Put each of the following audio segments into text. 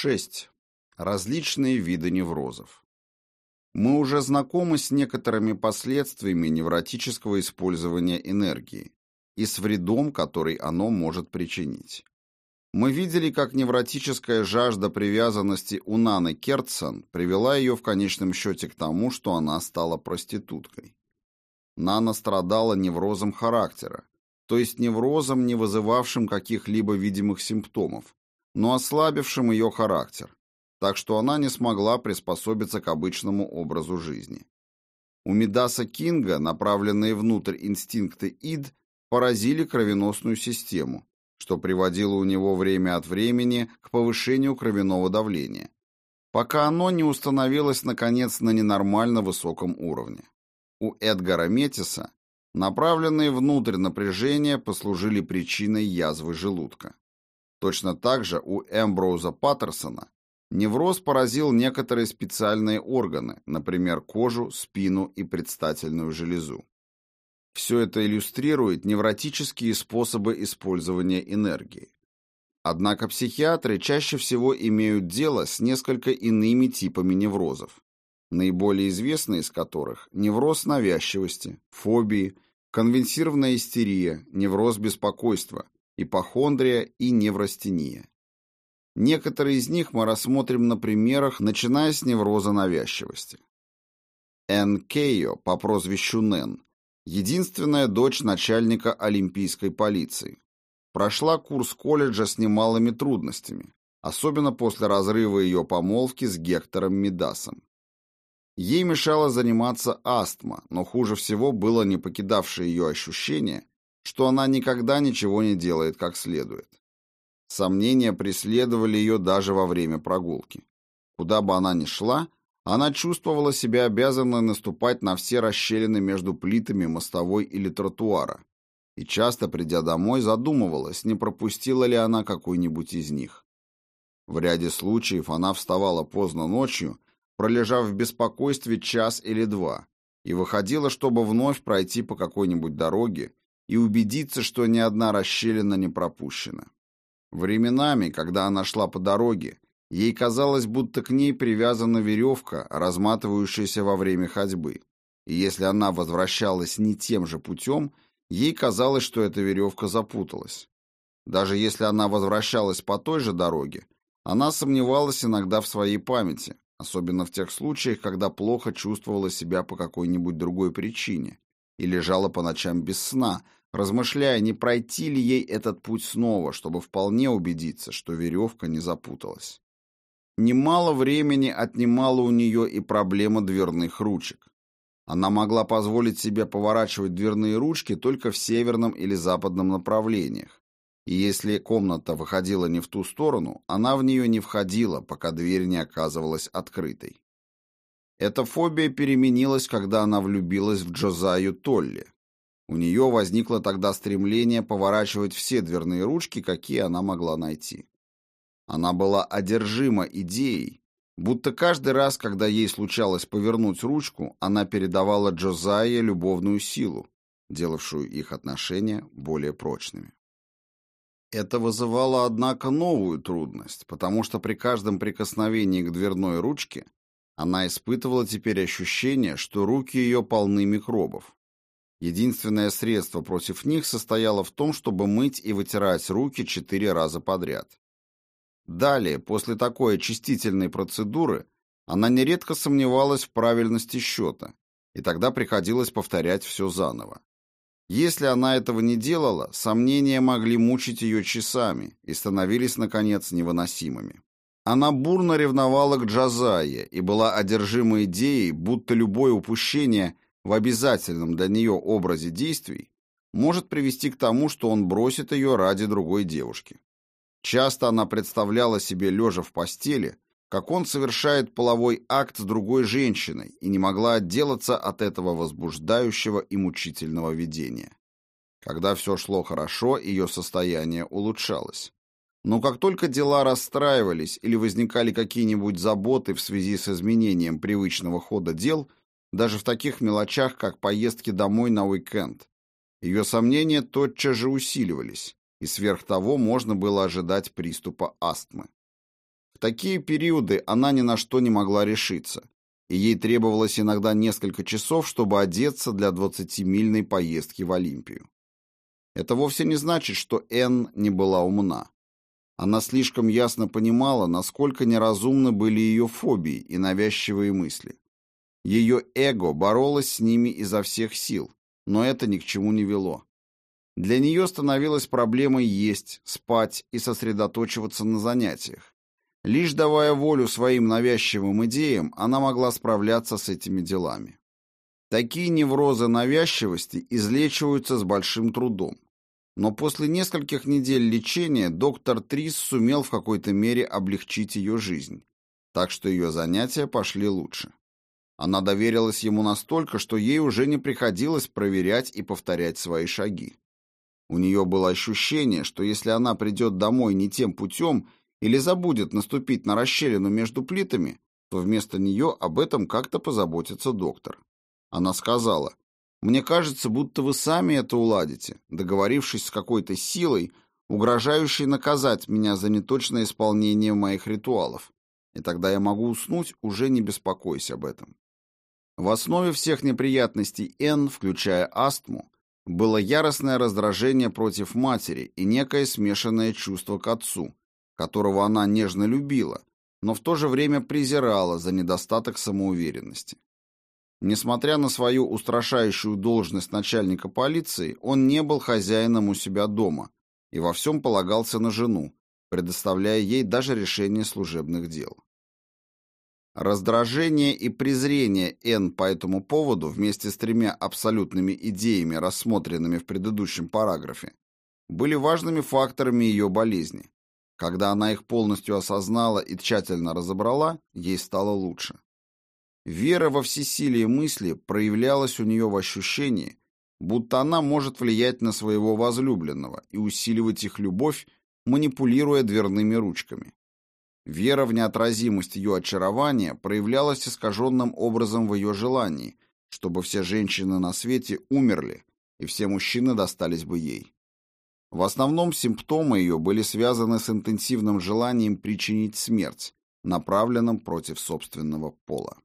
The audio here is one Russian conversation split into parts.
6. Различные виды неврозов. Мы уже знакомы с некоторыми последствиями невротического использования энергии и с вредом, который оно может причинить. Мы видели, как невротическая жажда привязанности у Наны Кертсон привела ее в конечном счете к тому, что она стала проституткой. Нана страдала неврозом характера, то есть неврозом, не вызывавшим каких-либо видимых симптомов, но ослабившим ее характер, так что она не смогла приспособиться к обычному образу жизни. У Мидаса Кинга направленные внутрь инстинкты ид поразили кровеносную систему, что приводило у него время от времени к повышению кровяного давления, пока оно не установилось, наконец, на ненормально высоком уровне. У Эдгара Метиса направленные внутрь напряжения послужили причиной язвы желудка. Точно так же у Эмброуза Паттерсона невроз поразил некоторые специальные органы, например, кожу, спину и предстательную железу. Все это иллюстрирует невротические способы использования энергии. Однако психиатры чаще всего имеют дело с несколько иными типами неврозов, наиболее известные из которых – невроз навязчивости, фобии, конвенсированная истерия, невроз беспокойства – ипохондрия и неврастения. Некоторые из них мы рассмотрим на примерах, начиная с невроза навязчивости. Эн Кейо по прозвищу Нэн, единственная дочь начальника олимпийской полиции, прошла курс колледжа с немалыми трудностями, особенно после разрыва ее помолвки с Гектором Мидасом. Ей мешала заниматься астма, но хуже всего было не покидавшее ее ощущение, что она никогда ничего не делает как следует. Сомнения преследовали ее даже во время прогулки. Куда бы она ни шла, она чувствовала себя обязанной наступать на все расщелины между плитами мостовой или тротуара, и часто, придя домой, задумывалась, не пропустила ли она какой-нибудь из них. В ряде случаев она вставала поздно ночью, пролежав в беспокойстве час или два, и выходила, чтобы вновь пройти по какой-нибудь дороге и убедиться, что ни одна расщелина не пропущена. Временами, когда она шла по дороге, ей казалось, будто к ней привязана веревка, разматывающаяся во время ходьбы. И если она возвращалась не тем же путем, ей казалось, что эта веревка запуталась. Даже если она возвращалась по той же дороге, она сомневалась иногда в своей памяти, особенно в тех случаях, когда плохо чувствовала себя по какой-нибудь другой причине и лежала по ночам без сна, размышляя, не пройти ли ей этот путь снова, чтобы вполне убедиться, что веревка не запуталась. Немало времени отнимала у нее и проблема дверных ручек. Она могла позволить себе поворачивать дверные ручки только в северном или западном направлениях. И если комната выходила не в ту сторону, она в нее не входила, пока дверь не оказывалась открытой. Эта фобия переменилась, когда она влюбилась в Джозаю Толли, у нее возникло тогда стремление поворачивать все дверные ручки, какие она могла найти. Она была одержима идеей, будто каждый раз, когда ей случалось повернуть ручку, она передавала Джозайе любовную силу, делавшую их отношения более прочными. Это вызывало, однако, новую трудность, потому что при каждом прикосновении к дверной ручке она испытывала теперь ощущение, что руки ее полны микробов. Единственное средство против них состояло в том, чтобы мыть и вытирать руки четыре раза подряд. Далее, после такой очистительной процедуры, она нередко сомневалась в правильности счета, и тогда приходилось повторять все заново. Если она этого не делала, сомнения могли мучить ее часами и становились, наконец, невыносимыми. Она бурно ревновала к Джазае и была одержима идеей, будто любое упущение – в обязательном для нее образе действий может привести к тому, что он бросит ее ради другой девушки. Часто она представляла себе, лежа в постели, как он совершает половой акт с другой женщиной и не могла отделаться от этого возбуждающего и мучительного видения. Когда все шло хорошо, ее состояние улучшалось. Но как только дела расстраивались или возникали какие-нибудь заботы в связи с изменением привычного хода дел, даже в таких мелочах, как поездки домой на уикенд. Ее сомнения тотчас же усиливались, и сверх того можно было ожидать приступа астмы. В такие периоды она ни на что не могла решиться, и ей требовалось иногда несколько часов, чтобы одеться для двадцатимильной поездки в Олимпию. Это вовсе не значит, что Энн не была умна. Она слишком ясно понимала, насколько неразумны были ее фобии и навязчивые мысли. Ее эго боролось с ними изо всех сил, но это ни к чему не вело. Для нее становилась проблемой есть, спать и сосредоточиваться на занятиях. Лишь давая волю своим навязчивым идеям, она могла справляться с этими делами. Такие неврозы навязчивости излечиваются с большим трудом. Но после нескольких недель лечения доктор Трис сумел в какой-то мере облегчить ее жизнь, так что ее занятия пошли лучше. Она доверилась ему настолько, что ей уже не приходилось проверять и повторять свои шаги. У нее было ощущение, что если она придет домой не тем путем или забудет наступить на расщелину между плитами, то вместо нее об этом как-то позаботится доктор. Она сказала, «Мне кажется, будто вы сами это уладите, договорившись с какой-то силой, угрожающей наказать меня за неточное исполнение моих ритуалов, и тогда я могу уснуть, уже не беспокойся об этом». В основе всех неприятностей Н, включая астму, было яростное раздражение против матери и некое смешанное чувство к отцу, которого она нежно любила, но в то же время презирала за недостаток самоуверенности. Несмотря на свою устрашающую должность начальника полиции, он не был хозяином у себя дома и во всем полагался на жену, предоставляя ей даже решение служебных дел. Раздражение и презрение Н по этому поводу вместе с тремя абсолютными идеями, рассмотренными в предыдущем параграфе, были важными факторами ее болезни. Когда она их полностью осознала и тщательно разобрала, ей стало лучше. Вера во всесилие мысли проявлялась у нее в ощущении, будто она может влиять на своего возлюбленного и усиливать их любовь, манипулируя дверными ручками. Вера в неотразимость ее очарования проявлялась искаженным образом в ее желании, чтобы все женщины на свете умерли, и все мужчины достались бы ей. В основном симптомы ее были связаны с интенсивным желанием причинить смерть, направленным против собственного пола.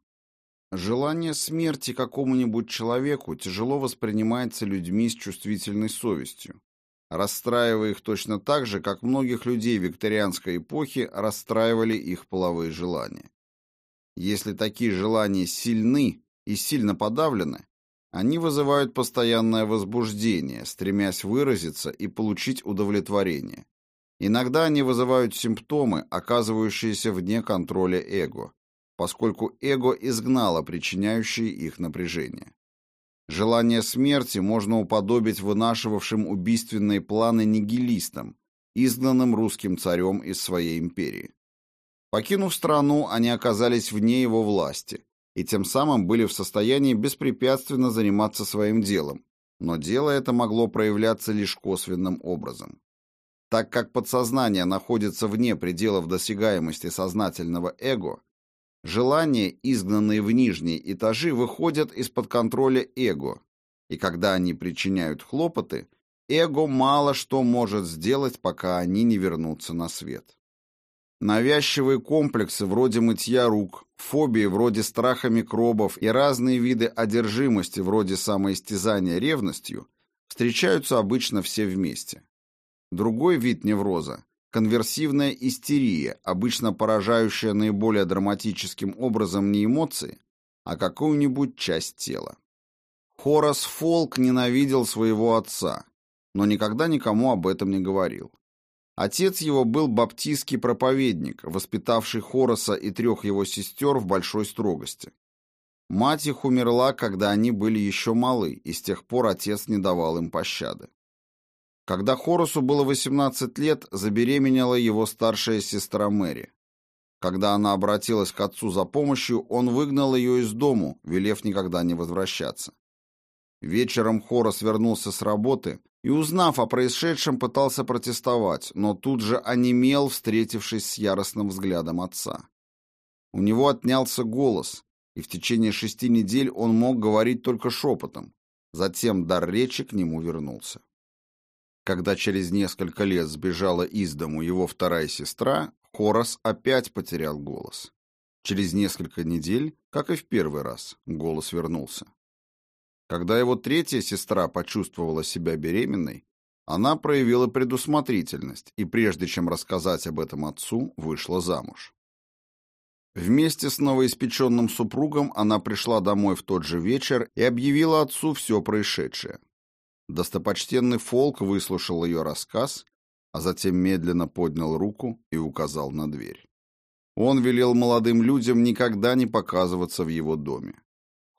Желание смерти какому-нибудь человеку тяжело воспринимается людьми с чувствительной совестью, расстраивая их точно так же, как многих людей викторианской эпохи расстраивали их половые желания. Если такие желания сильны и сильно подавлены, они вызывают постоянное возбуждение, стремясь выразиться и получить удовлетворение. Иногда они вызывают симптомы, оказывающиеся вне контроля эго, поскольку эго изгнало причиняющие их напряжение. Желание смерти можно уподобить вынашивавшим убийственные планы нигилистам, изгнанным русским царем из своей империи. Покинув страну, они оказались вне его власти и тем самым были в состоянии беспрепятственно заниматься своим делом, но дело это могло проявляться лишь косвенным образом. Так как подсознание находится вне пределов досягаемости сознательного эго, Желания, изгнанные в нижние этажи, выходят из-под контроля эго, и когда они причиняют хлопоты, эго мало что может сделать, пока они не вернутся на свет. Навязчивые комплексы вроде мытья рук, фобии вроде страха микробов и разные виды одержимости вроде самоистязания ревностью встречаются обычно все вместе. Другой вид невроза Конверсивная истерия, обычно поражающая наиболее драматическим образом не эмоции, а какую-нибудь часть тела. Хорас Фолк ненавидел своего отца, но никогда никому об этом не говорил. Отец его был баптистский проповедник, воспитавший Хораса и трех его сестер в большой строгости. Мать их умерла, когда они были еще малы, и с тех пор отец не давал им пощады. Когда Хорусу было 18 лет, забеременела его старшая сестра Мэри. Когда она обратилась к отцу за помощью, он выгнал ее из дому, велев никогда не возвращаться. Вечером Хорос вернулся с работы и, узнав о происшедшем, пытался протестовать, но тут же онемел, встретившись с яростным взглядом отца. У него отнялся голос, и в течение шести недель он мог говорить только шепотом. Затем дар речи к нему вернулся. Когда через несколько лет сбежала из дому его вторая сестра, Хорас опять потерял голос. Через несколько недель, как и в первый раз, голос вернулся. Когда его третья сестра почувствовала себя беременной, она проявила предусмотрительность и прежде чем рассказать об этом отцу, вышла замуж. Вместе с новоиспеченным супругом она пришла домой в тот же вечер и объявила отцу все происшедшее. Достопочтенный Фолк выслушал ее рассказ, а затем медленно поднял руку и указал на дверь. Он велел молодым людям никогда не показываться в его доме.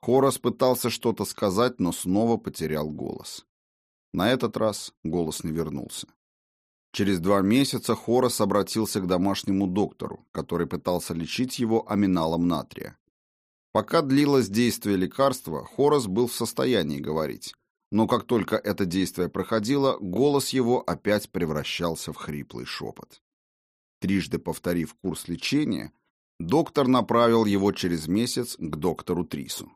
Хорас пытался что-то сказать, но снова потерял голос. На этот раз голос не вернулся. Через два месяца Хорос обратился к домашнему доктору, который пытался лечить его аминалом натрия. Пока длилось действие лекарства, Хорос был в состоянии говорить, но как только это действие проходило, голос его опять превращался в хриплый шепот. Трижды повторив курс лечения, доктор направил его через месяц к доктору Трису.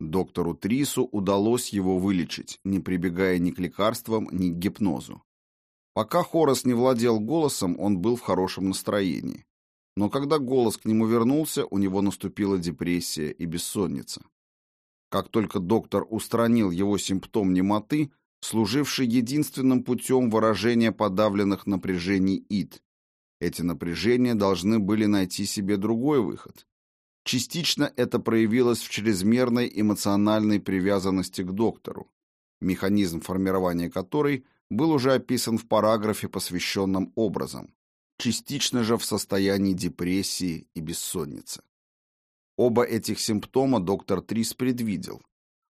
Доктору Трису удалось его вылечить, не прибегая ни к лекарствам, ни к гипнозу. Пока Хорос не владел голосом, он был в хорошем настроении. Но когда голос к нему вернулся, у него наступила депрессия и бессонница. Как только доктор устранил его симптом немоты, служивший единственным путем выражения подавленных напряжений ид, эти напряжения должны были найти себе другой выход. Частично это проявилось в чрезмерной эмоциональной привязанности к доктору, механизм формирования которой был уже описан в параграфе, посвященном образам, частично же в состоянии депрессии и бессонницы. Оба этих симптома доктор Трис предвидел.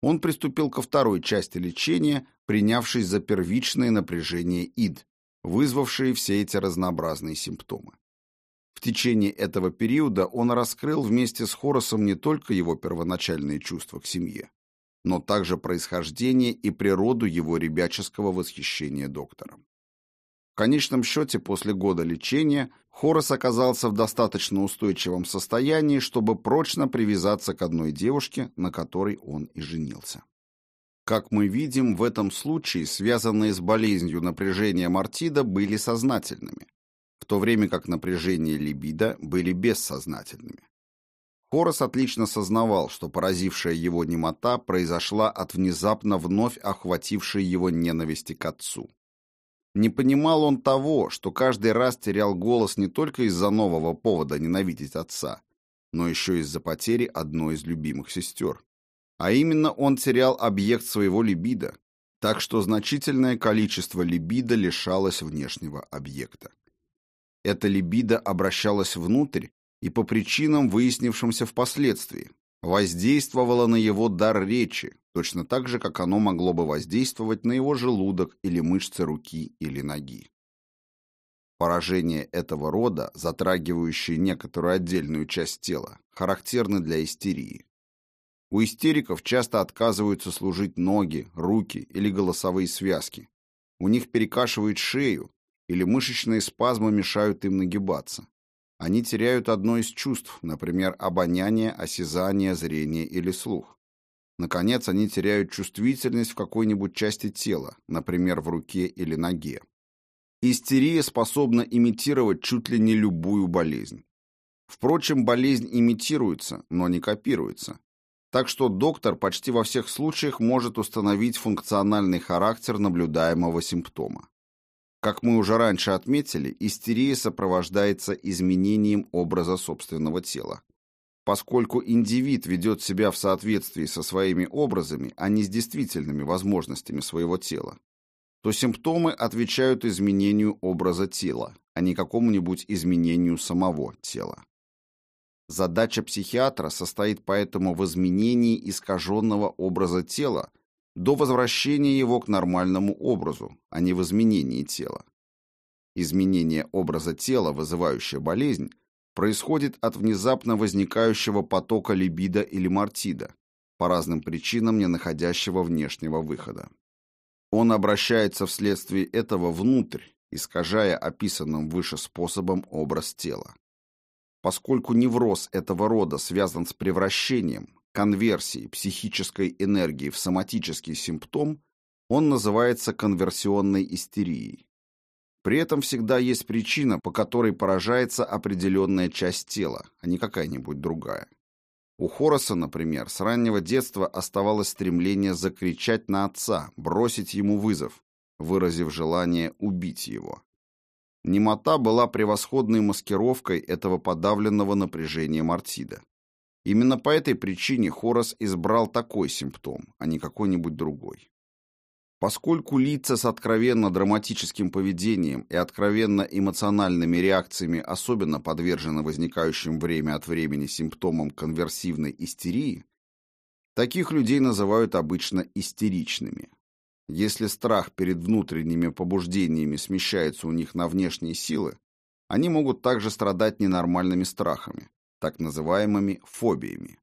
Он приступил ко второй части лечения, принявшись за первичное напряжение ид, вызвавшие все эти разнообразные симптомы. В течение этого периода он раскрыл вместе с Хоросом не только его первоначальные чувства к семье, но также происхождение и природу его ребяческого восхищения доктором. Конечном счете, после года лечения, Хорос оказался в достаточно устойчивом состоянии, чтобы прочно привязаться к одной девушке, на которой он и женился. Как мы видим, в этом случае связанные с болезнью напряжения Мартида были сознательными, в то время как напряжение либидо были бессознательными. Хорос отлично сознавал, что поразившая его немота произошла от внезапно вновь охватившей его ненависти к отцу. Не понимал он того, что каждый раз терял голос не только из-за нового повода ненавидеть отца, но еще из-за потери одной из любимых сестер. А именно он терял объект своего либидо, так что значительное количество либидо лишалось внешнего объекта. Это либидо обращалось внутрь и по причинам, выяснившимся впоследствии, воздействовало на его дар речи, точно так же, как оно могло бы воздействовать на его желудок или мышцы руки или ноги. Поражения этого рода, затрагивающие некоторую отдельную часть тела, характерны для истерии. У истериков часто отказываются служить ноги, руки или голосовые связки. У них перекашивает шею, или мышечные спазмы мешают им нагибаться. Они теряют одно из чувств, например, обоняние, осязание, зрение или слух. Наконец, они теряют чувствительность в какой-нибудь части тела, например, в руке или ноге. Истерия способна имитировать чуть ли не любую болезнь. Впрочем, болезнь имитируется, но не копируется. Так что доктор почти во всех случаях может установить функциональный характер наблюдаемого симптома. Как мы уже раньше отметили, истерия сопровождается изменением образа собственного тела. Поскольку индивид ведет себя в соответствии со своими образами, а не с действительными возможностями своего тела, то симптомы отвечают изменению образа тела, а не какому-нибудь изменению самого тела. Задача психиатра состоит поэтому в изменении искаженного образа тела до возвращения его к нормальному образу, а не в изменении тела. Изменение образа тела, вызывающее болезнь, происходит от внезапно возникающего потока либидо или мартида, по разным причинам не находящего внешнего выхода. Он обращается вследствие этого внутрь, искажая описанным выше способом образ тела. Поскольку невроз этого рода связан с превращением, конверсии психической энергии в соматический симптом, он называется конверсионной истерией. При этом всегда есть причина, по которой поражается определенная часть тела, а не какая-нибудь другая. У Хороса, например, с раннего детства оставалось стремление закричать на отца, бросить ему вызов, выразив желание убить его. Немота была превосходной маскировкой этого подавленного напряжения Мартида. Именно по этой причине Хорос избрал такой симптом, а не какой-нибудь другой. Поскольку лица с откровенно драматическим поведением и откровенно эмоциональными реакциями особенно подвержены возникающим время от времени симптомам конверсивной истерии, таких людей называют обычно истеричными. Если страх перед внутренними побуждениями смещается у них на внешние силы, они могут также страдать ненормальными страхами, так называемыми фобиями.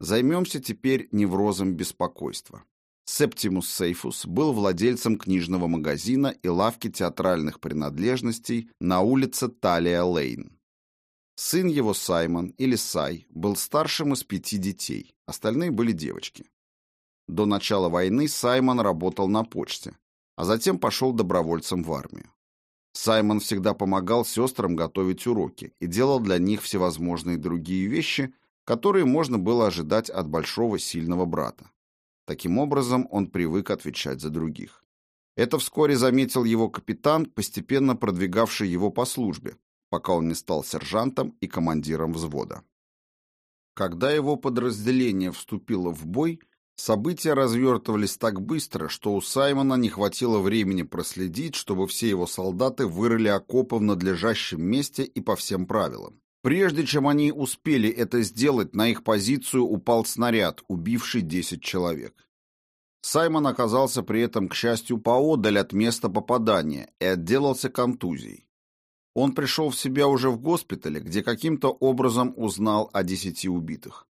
Займемся теперь неврозом беспокойства. Септимус Сейфус был владельцем книжного магазина и лавки театральных принадлежностей на улице Талия-Лейн. Сын его Саймон, или Сай, был старшим из пяти детей, остальные были девочки. До начала войны Саймон работал на почте, а затем пошел добровольцем в армию. Саймон всегда помогал сестрам готовить уроки и делал для них всевозможные другие вещи, которые можно было ожидать от большого сильного брата. Таким образом, он привык отвечать за других. Это вскоре заметил его капитан, постепенно продвигавший его по службе, пока он не стал сержантом и командиром взвода. Когда его подразделение вступило в бой, события развертывались так быстро, что у Саймона не хватило времени проследить, чтобы все его солдаты вырыли окопы в надлежащем месте и по всем правилам. Прежде чем они успели это сделать, на их позицию упал снаряд, убивший 10 человек. Саймон оказался при этом, к счастью, поодаль от места попадания и отделался контузией. Он пришел в себя уже в госпитале, где каким-то образом узнал о десяти убитых.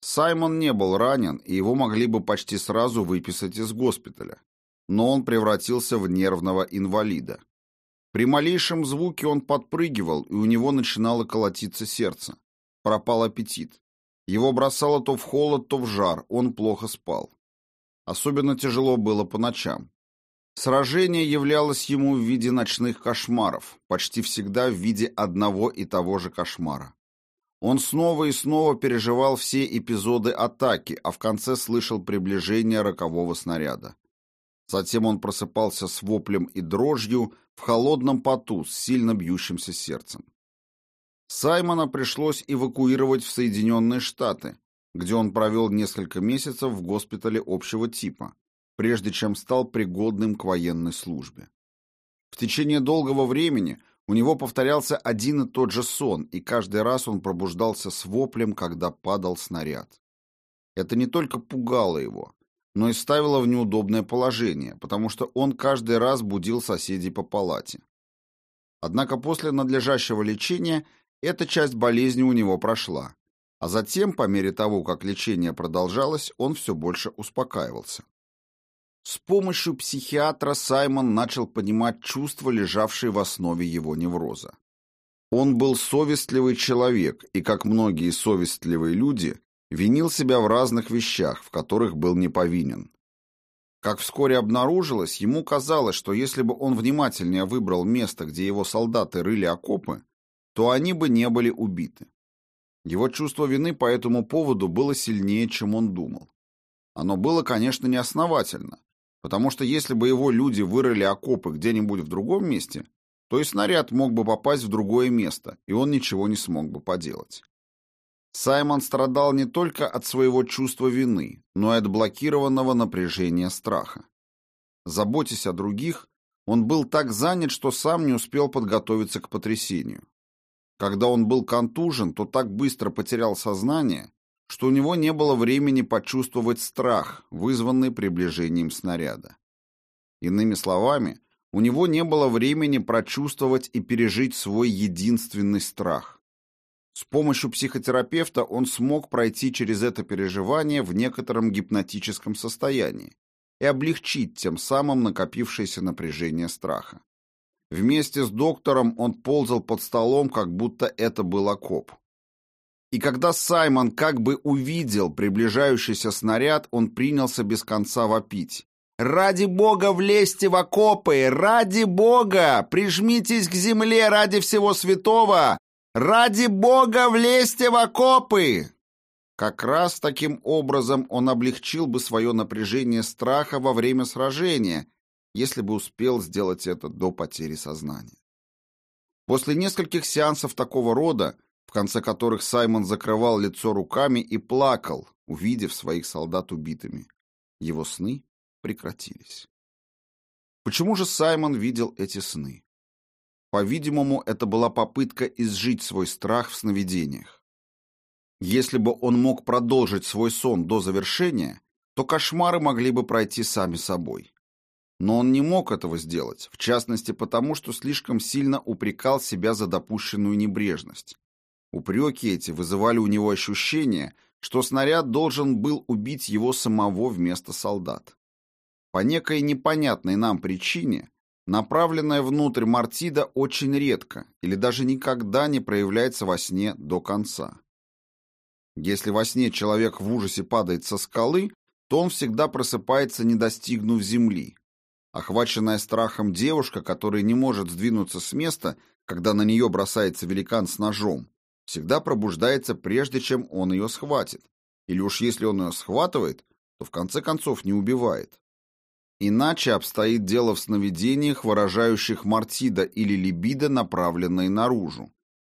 Саймон не был ранен, и его могли бы почти сразу выписать из госпиталя, но он превратился в нервного инвалида. При малейшем звуке он подпрыгивал, и у него начинало колотиться сердце. Пропал аппетит. Его бросало то в холод, то в жар, он плохо спал. Особенно тяжело было по ночам. Сражение являлось ему в виде ночных кошмаров, почти всегда в виде одного и того же кошмара. Он снова и снова переживал все эпизоды атаки, а в конце слышал приближение рокового снаряда. Затем он просыпался с воплем и дрожью в холодном поту с сильно бьющимся сердцем. Саймона пришлось эвакуировать в Соединенные Штаты, где он провел несколько месяцев в госпитале общего типа, прежде чем стал пригодным к военной службе. В течение долгого времени у него повторялся один и тот же сон, и каждый раз он пробуждался с воплем, когда падал снаряд. Это не только пугало его, но и ставило в неудобное положение, потому что он каждый раз будил соседей по палате. Однако после надлежащего лечения эта часть болезни у него прошла, а затем, по мере того, как лечение продолжалось, он все больше успокаивался. С помощью психиатра Саймон начал понимать чувства, лежавшие в основе его невроза. Он был совестливый человек, и, как многие совестливые люди, винил себя в разных вещах, в которых был не повинен. Как вскоре обнаружилось, ему казалось, что если бы он внимательнее выбрал место, где его солдаты рыли окопы, то они бы не были убиты. Его чувство вины по этому поводу было сильнее, чем он думал. Оно было, конечно, неосновательно, потому что если бы его люди вырыли окопы где-нибудь в другом месте, то и снаряд мог бы попасть в другое место, и он ничего не смог бы поделать. Саймон страдал не только от своего чувства вины, но и от блокированного напряжения страха. Заботясь о других, он был так занят, что сам не успел подготовиться к потрясению. Когда он был контужен, то так быстро потерял сознание, что у него не было времени почувствовать страх, вызванный приближением снаряда. Иными словами, у него не было времени прочувствовать и пережить свой единственный страх. С помощью психотерапевта он смог пройти через это переживание в некотором гипнотическом состоянии и облегчить тем самым накопившееся напряжение страха. Вместе с доктором он ползал под столом, как будто это был окоп. И когда Саймон как бы увидел приближающийся снаряд, он принялся без конца вопить. Ради бога влезьте в окопы! Ради бога! Прижмитесь к земле ради всего святого! Ради бога влезьте в окопы!» Как раз таким образом он облегчил бы свое напряжение страха во время сражения, если бы успел сделать это до потери сознания. После нескольких сеансов такого рода, в конце которых Саймон закрывал лицо руками и плакал, увидев своих солдат убитыми, его сны прекратились. Почему же Саймон видел эти сны? По-видимому, это была попытка изжить свой страх в сновидениях. Если бы он мог продолжить свой сон до завершения, то кошмары могли бы пройти сами собой. Но он не мог этого сделать, в частности потому, что слишком сильно упрекал себя за допущенную небрежность. Упреки эти вызывали у него ощущение, что снаряд должен был убить его самого вместо солдат. По некой непонятной нам причине, направленная внутрь Мартида очень редко или даже никогда не проявляется во сне до конца. Если во сне человек в ужасе падает со скалы, то он всегда просыпается, не достигнув земли. Охваченная страхом девушка, которая не может сдвинуться с места, когда на нее бросается великан с ножом, всегда пробуждается прежде, чем он ее схватит. Или уж если он ее схватывает, то в конце концов не убивает. Иначе обстоит дело в сновидениях, выражающих мартида или либидо, направленные наружу.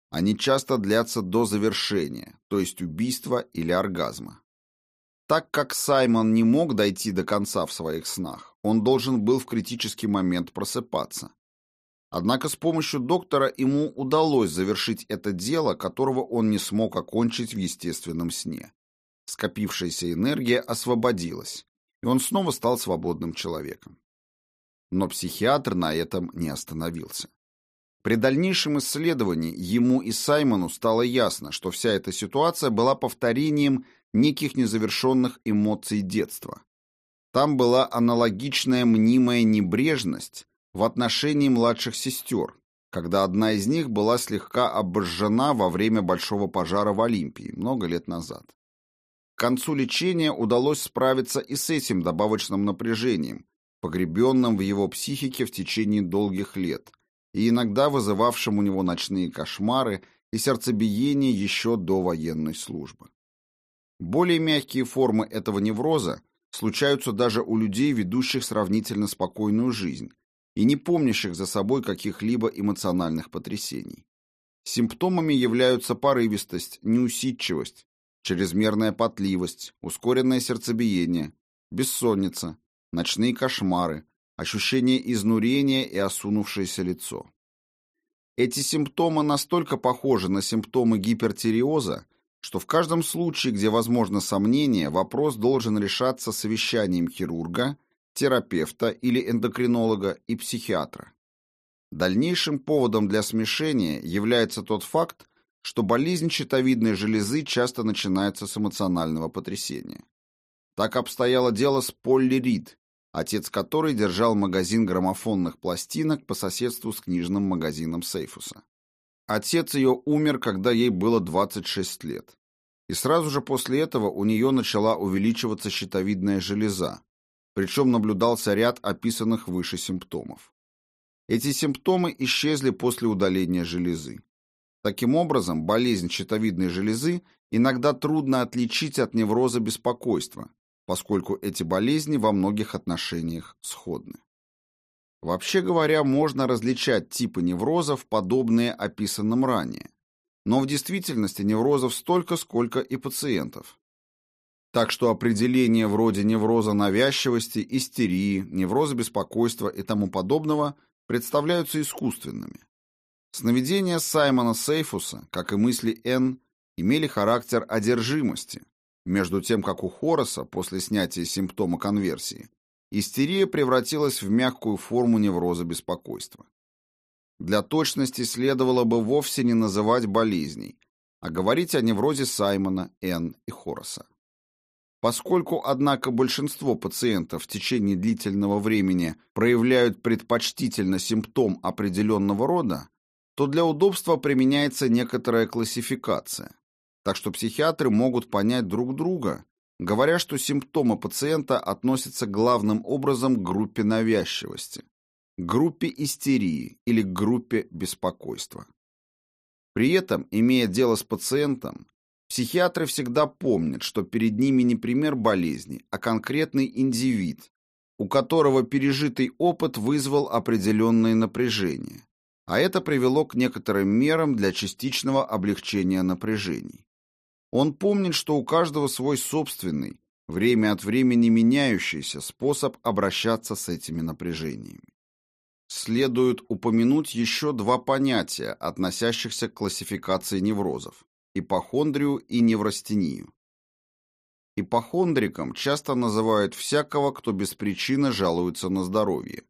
Они часто длятся до завершения, то есть убийства или оргазма. Так как Саймон не мог дойти до конца в своих снах, он должен был в критический момент просыпаться. Однако с помощью доктора ему удалось завершить это дело, которого он не смог окончить в естественном сне. Скопившаяся энергия освободилась, и он снова стал свободным человеком. Но психиатр на этом не остановился. При дальнейшем исследовании ему и Саймону стало ясно, что вся эта ситуация была повторением неких незавершенных эмоций детства. Там была аналогичная мнимая небрежность в отношении младших сестер, когда одна из них была слегка обожжена во время большого пожара в Олимпии много лет назад. К концу лечения удалось справиться и с этим добавочным напряжением, погребенным в его психике в течение долгих лет и иногда вызывавшим у него ночные кошмары и сердцебиение еще до военной службы. Более мягкие формы этого невроза случаются даже у людей, ведущих сравнительно спокойную жизнь и не помнящих за собой каких-либо эмоциональных потрясений. Симптомами являются порывистость, неусидчивость, чрезмерная потливость, ускоренное сердцебиение, бессонница, ночные кошмары, ощущение изнурения и осунувшееся лицо. Эти симптомы настолько похожи на симптомы гипертиреоза, что в каждом случае, где возможно сомнение, вопрос должен решаться совещанием хирурга, терапевта или эндокринолога и психиатра. Дальнейшим поводом для смешения является тот факт, что болезнь щитовидной железы часто начинается с эмоционального потрясения. Так обстояло дело с Полли Рид, отец которой держал магазин граммофонных пластинок по соседству с книжным магазином Сейфуса. Отец ее умер, когда ей было 26 лет. И сразу же после этого у нее начала увеличиваться щитовидная железа, причем наблюдался ряд описанных выше симптомов. Эти симптомы исчезли после удаления железы. Таким образом, болезнь щитовидной железы иногда трудно отличить от невроза беспокойства, поскольку эти болезни во многих отношениях сходны. Вообще говоря, можно различать типы неврозов, подобные описанным ранее. Но в действительности неврозов столько, сколько и пациентов. Так что определения вроде невроза навязчивости, истерии, невроза беспокойства и тому подобного представляются искусственными. Сновидения Саймона Сейфуса, как и мысли Н, имели характер одержимости, между тем как у Хороса после снятия симптома конверсии истерия превратилась в мягкую форму невроза беспокойства. Для точности следовало бы вовсе не называть болезней, а говорить о неврозе Саймона, Н и Хороса. Поскольку, однако, большинство пациентов в течение длительного времени проявляют предпочтительно симптом определенного рода, то для удобства применяется некоторая классификация. Так что психиатры могут понять друг друга, говоря, что симптомы пациента относятся главным образом к группе навязчивости, группе истерии или группе беспокойства. При этом, имея дело с пациентом, психиатры всегда помнят, что перед ними не пример болезни, а конкретный индивид, у которого пережитый опыт вызвал определенное напряжение, а это привело к некоторым мерам для частичного облегчения напряжений. Он помнит, что у каждого свой собственный, время от времени меняющийся способ обращаться с этими напряжениями. Следует упомянуть еще два понятия, относящихся к классификации неврозов – ипохондрию и неврастению. Ипохондриком часто называют всякого, кто без причины жалуется на здоровье,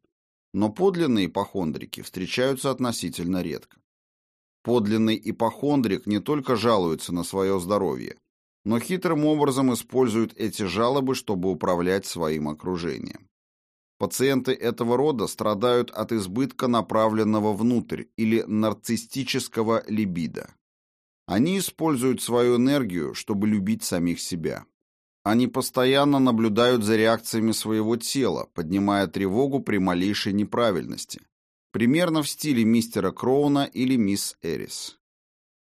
но подлинные ипохондрики встречаются относительно редко. Подлинный ипохондрик не только жалуется на свое здоровье, но хитрым образом использует эти жалобы, чтобы управлять своим окружением. Пациенты этого рода страдают от избытка направленного внутрь или нарциссического либидо. Они используют свою энергию, чтобы любить самих себя. Они постоянно наблюдают за реакциями своего тела, поднимая тревогу при малейшей неправильности. Примерно в стиле мистера Кроуна или мисс Эрис.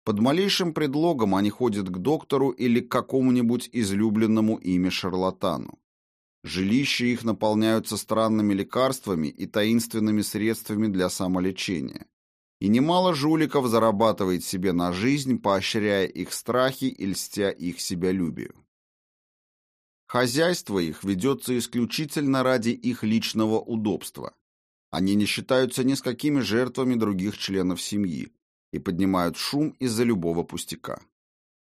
Под малейшим предлогом они ходят к доктору или к какому-нибудь излюбленному ими шарлатану. Жилища их наполняются странными лекарствами и таинственными средствами для самолечения. И немало жуликов зарабатывает себе на жизнь, поощряя их страхи и льстя их себялюбию. Хозяйство их ведется исключительно ради их личного удобства. Они не считаются ни с какими жертвами других членов семьи и поднимают шум из-за любого пустяка.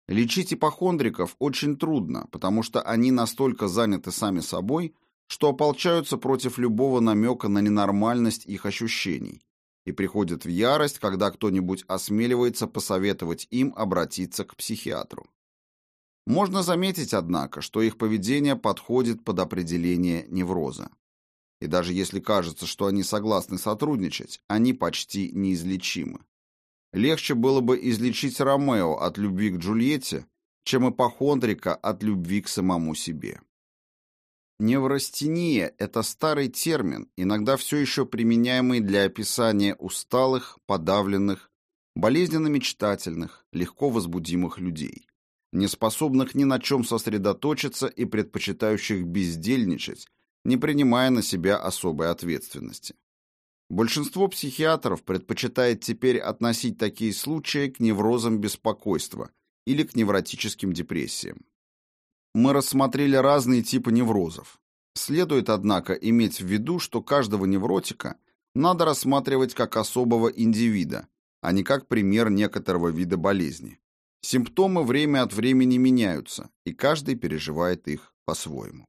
Лечить ипохондриков очень трудно, потому что они настолько заняты сами собой, что ополчаются против любого намека на ненормальность их ощущений и приходят в ярость, когда кто-нибудь осмеливается посоветовать им обратиться к психиатру. Можно заметить, однако, что их поведение подходит под определение невроза. И даже если кажется, что они согласны сотрудничать, они почти неизлечимы. Легче было бы излечить Ромео от любви к Джульетте, чем ипохондрика от любви к самому себе. Неврастения – это старый термин, иногда все еще применяемый для описания усталых, подавленных, болезненно мечтательных, легко возбудимых людей неспособных ни на чем сосредоточиться и предпочитающих бездельничать, не принимая на себя особой ответственности. Большинство психиатров предпочитает теперь относить такие случаи к неврозам беспокойства или к невротическим депрессиям. Мы рассмотрели разные типы неврозов. Следует, однако, иметь в виду, что каждого невротика надо рассматривать как особого индивида, а не как пример некоторого вида болезни. Симптомы время от времени меняются, и каждый переживает их по-своему.